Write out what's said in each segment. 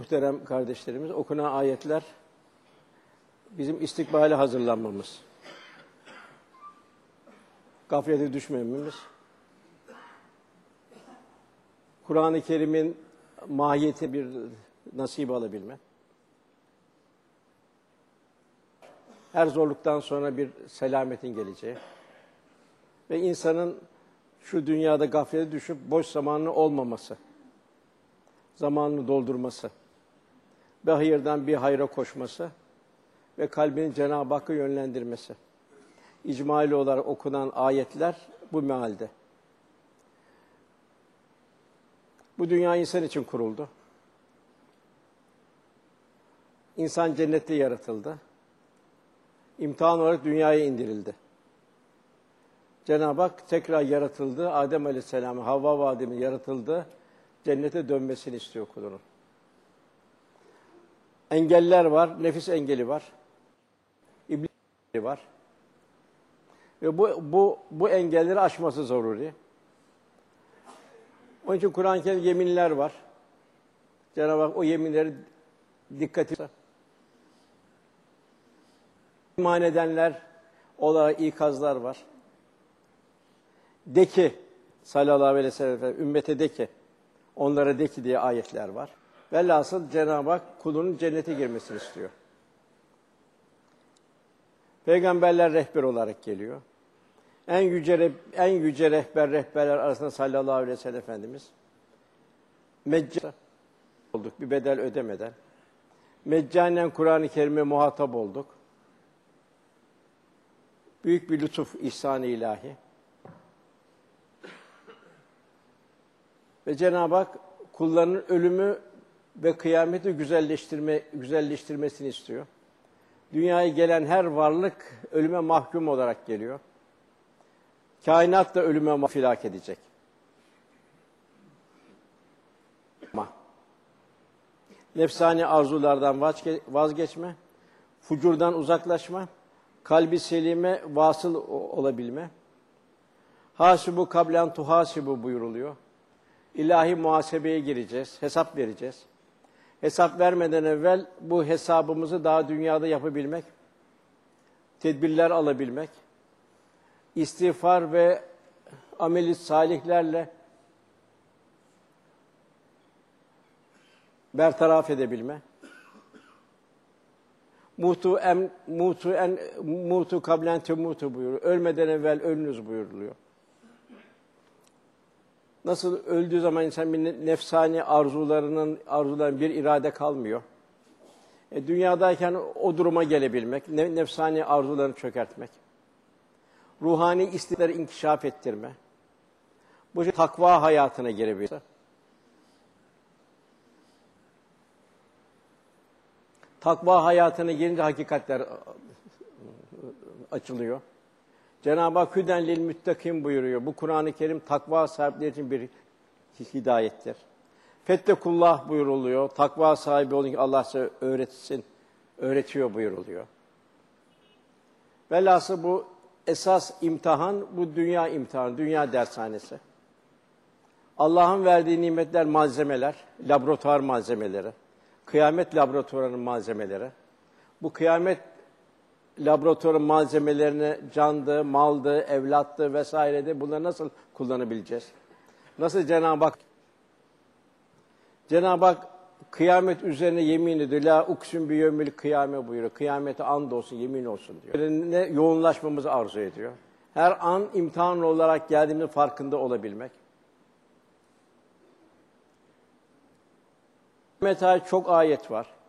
Muhterem kardeşlerimiz, okunan ayetler bizim istikbale hazırlanmamız, gaflete düşmememiz, Kur'an-ı Kerim'in mahiyeti bir nasip alabilme, her zorluktan sonra bir selametin geleceği. Ve insanın şu dünyada gaflete düşüp boş zamanı olmaması, zamanını doldurması ve hayırdan bir hayra koşması ve kalbini Cenab-ı Hakk'a yönlendirmesi. İcmali olarak okunan ayetler bu mealde. Bu dünya insan için kuruldu. İnsan cennette yaratıldı. İmtihan olarak dünyaya indirildi. Cenab-ı Hak tekrar yaratıldı. Adem Aleyhisselam'ı, Havva ve Adem'in yaratıldı. Cennete dönmesini istiyor kulunun. Engeller var, nefis engeli var. İblis engeli var. Ve bu, bu, bu engelleri aşması zaruri. Onun için Kur'an-ı Kerim yeminler var. Cenab-ı Hak o yeminleri dikkati iman edenler olarak ikazlar var. De ki sallallahu aleyhi ve sellem ümmete de ki onlara de ki diye ayetler var. Velhasıl Cenab-ı Hak kulunun cennete girmesini istiyor. Peygamberler rehber olarak geliyor. En yüce en yüce rehber rehberler arasında sallallahu aleyhi ve sellem efendimiz meccan olduk bir bedel ödemeden. Meccanen Kur'an-ı Kerim'e muhatap olduk. Büyük bir lütuf ihsan ilahi. Ve Cenab-ı Hak kullarının ölümü ve kıyameti güzelleştirme güzelleştirmesini istiyor. Dünyaya gelen her varlık ölüme mahkum olarak geliyor. Kainat da ölüme filak edecek. Nefsani arzulardan vazgeçme, fucurdan uzaklaşma, kalbi selime vasıl olabilme. Hasibu kablen tuhasibu buyuruluyor. İlahi muhasebeye gireceğiz, hesap vereceğiz. Hesap vermeden evvel bu hesabımızı daha dünyada yapabilmek, tedbirler alabilmek, istiğfar ve ameli salihlerle bertaraf edebilme. Mutu em mutu en mutu kablen temutu buyuruyor. Ölmeden evvel ölünüz buyuruluyor. Nasıl öldüğü zaman insan bir nefsani arzularının arzuların bir irade kalmıyor. E, dünyadayken o duruma gelebilmek, nefsani arzularını çökertmek, ruhani istekleri inkişaf ettirme, bu şey takva hayatına girebilir. Takva hayatına girince hakikatler açılıyor. Cenab-ı Hak hüden lil müttakim buyuruyor. Bu Kur'an-ı Kerim takva sahipleri için bir hidayettir. Fettekullah buyuruluyor. Takva sahibi olun ki Allah size öğretsin, öğretiyor buyuruluyor. Velhasıl bu esas imtihan, bu dünya imtihanı, dünya dershanesi. Allah'ın verdiği nimetler malzemeler, laboratuvar malzemeleri, kıyamet laboratuvarının malzemeleri. Bu kıyamet laboratuvarın malzemelerini candı, maldı, evlattı vesairede bunları nasıl kullanabileceğiz? Nasıl Cenab-ı Hak Cenab-ı Hak kıyamet üzerine yemin ediyor. La uksun bi yevmil kıyame buyuruyor. Kıyamete and olsun, yemin olsun diyor. Ne yoğunlaşmamızı arzu ediyor. Her an imtihan olarak geldiğimizin farkında olabilmek. Kıyamete çok ayet var.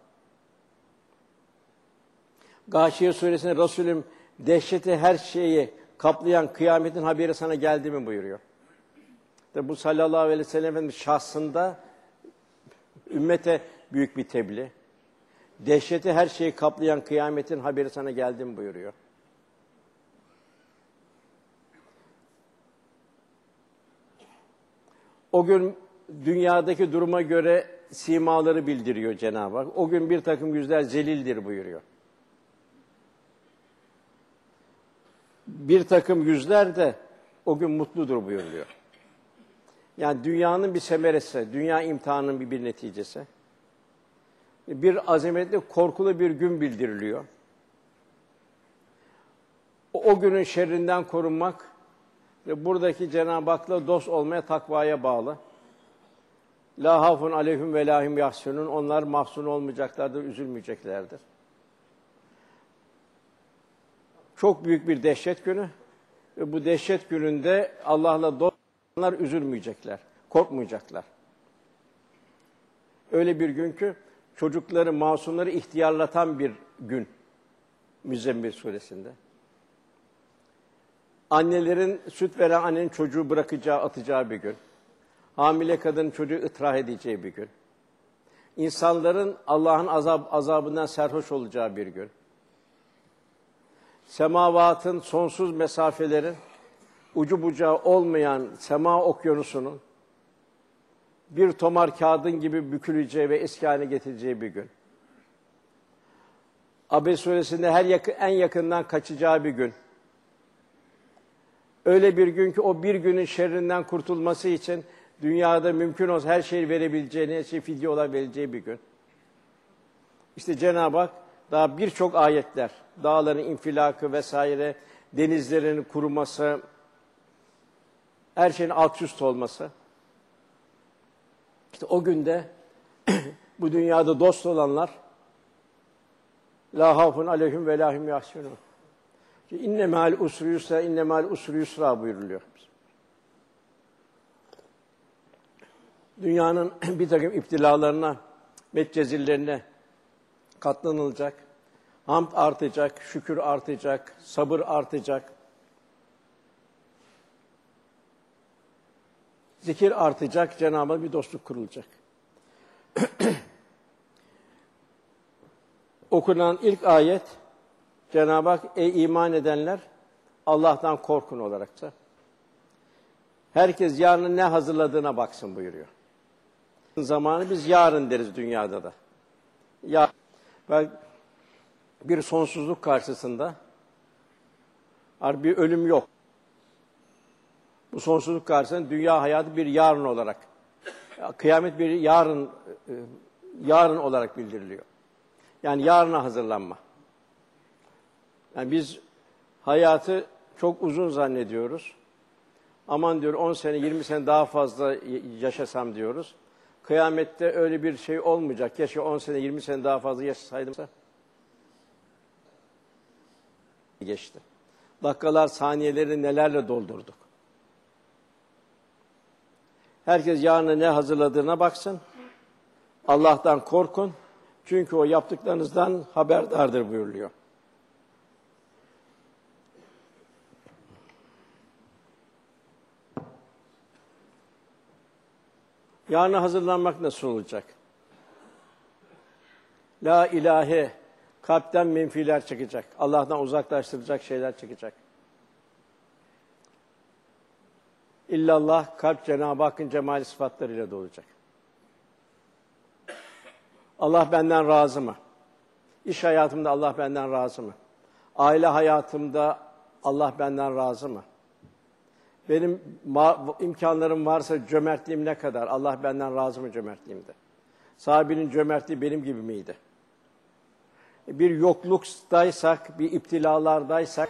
Gâşiye suresinde Resulüm dehşeti her şeyi kaplayan kıyametin haberi sana geldi mi buyuruyor. De bu sallallahu aleyhi ve sellem Efendimiz şahsında ümmete büyük bir tebliğ. Dehşeti her şeyi kaplayan kıyametin haberi sana geldi mi buyuruyor. O gün dünyadaki duruma göre simaları bildiriyor Cenab-ı Hak. O gün bir takım yüzler zelildir buyuruyor. Bir takım yüzler de o gün mutludur buyuruyor. Yani dünyanın bir semeresi, dünya imtihanının bir, bir neticesi. bir azametli, korkulu bir gün bildiriliyor. O, o günün şerrinden korunmak ve buradaki Cenab-ı Hak'la dost olmaya takvaya bağlı. La hafun aleyhim ve lahim yahsunun. Onlar mahzun olmayacaklardır, üzülmeyeceklerdir. Çok büyük bir dehşet günü ve bu dehşet gününde Allah'la dost olanlar üzülmeyecekler, korkmayacaklar. Öyle bir gün ki çocukları, masumları ihtiyarlatan bir gün. Müzzemmil suresinde. Annelerin, süt veren annenin çocuğu bırakacağı, atacağı bir gün. Hamile kadının çocuğu ıtrah edeceği bir gün. İnsanların Allah'ın azab, azabından serhoş olacağı bir gün. Semavatın sonsuz mesafelerin ucu bucağı olmayan sema okyanusunun bir tomar kağıdın gibi büküleceği ve eski haline getireceği bir gün. Abes suresinde her yakın, en yakından kaçacağı bir gün. Öyle bir gün ki o bir günün şerrinden kurtulması için dünyada mümkün olsa her şeyi verebileceğini, her şeyi fidye olabileceği bir gün. İşte Cenab-ı Hak daha birçok ayetler, dağların infilakı vesaire, denizlerin kuruması, her şeyin alt üst olması. İşte o günde bu dünyada dost olanlar la hafun aleyhim ve lahim yahsunun. İnne mal usri yusra, inne mal usri yusra buyuruluyor. Dünyanın bir takım iptilalarına, metcezillerine katlanılacak. Hamd artacak, şükür artacak, sabır artacak. Zikir artacak, Cenab-ı bir dostluk kurulacak. Okunan ilk ayet Cenab-ı Hak ey iman edenler Allah'tan korkun olaraksa. Herkes yarının ne hazırladığına baksın buyuruyor. Zamanı biz yarın deriz dünyada da. Ya ve bir sonsuzluk karşısında bir ölüm yok. Bu sonsuzluk karşısında dünya hayatı bir yarın olarak, kıyamet bir yarın e, yarın olarak bildiriliyor. Yani yarına hazırlanma. Yani biz hayatı çok uzun zannediyoruz. Aman diyor 10 sene, 20 sene daha fazla yaşasam diyoruz. Kıyamette öyle bir şey olmayacak. Keşke 10 sene, 20 sene daha fazla yaşasaydım. Geçti. Dakikalar, saniyeleri nelerle doldurduk. Herkes yarına ne hazırladığına baksın. Allah'tan korkun. Çünkü o yaptıklarınızdan haberdardır buyuruluyor. Yarına hazırlanmak nasıl olacak? La ilahe, kalpten menfiler çıkacak. Allah'tan uzaklaştıracak şeyler çıkacak. İllallah, kalp Cenab-ı Hakk'ın cemali sıfatlarıyla dolacak. Allah benden razı mı? İş hayatımda Allah benden razı mı? Aile hayatımda Allah benden razı mı? Benim imkanlarım varsa cömertliğim ne kadar? Allah benden razı mı cömertliğimde? Sahibinin cömertliği benim gibi miydi? Bir yokluktaysak, bir iptilalardaysak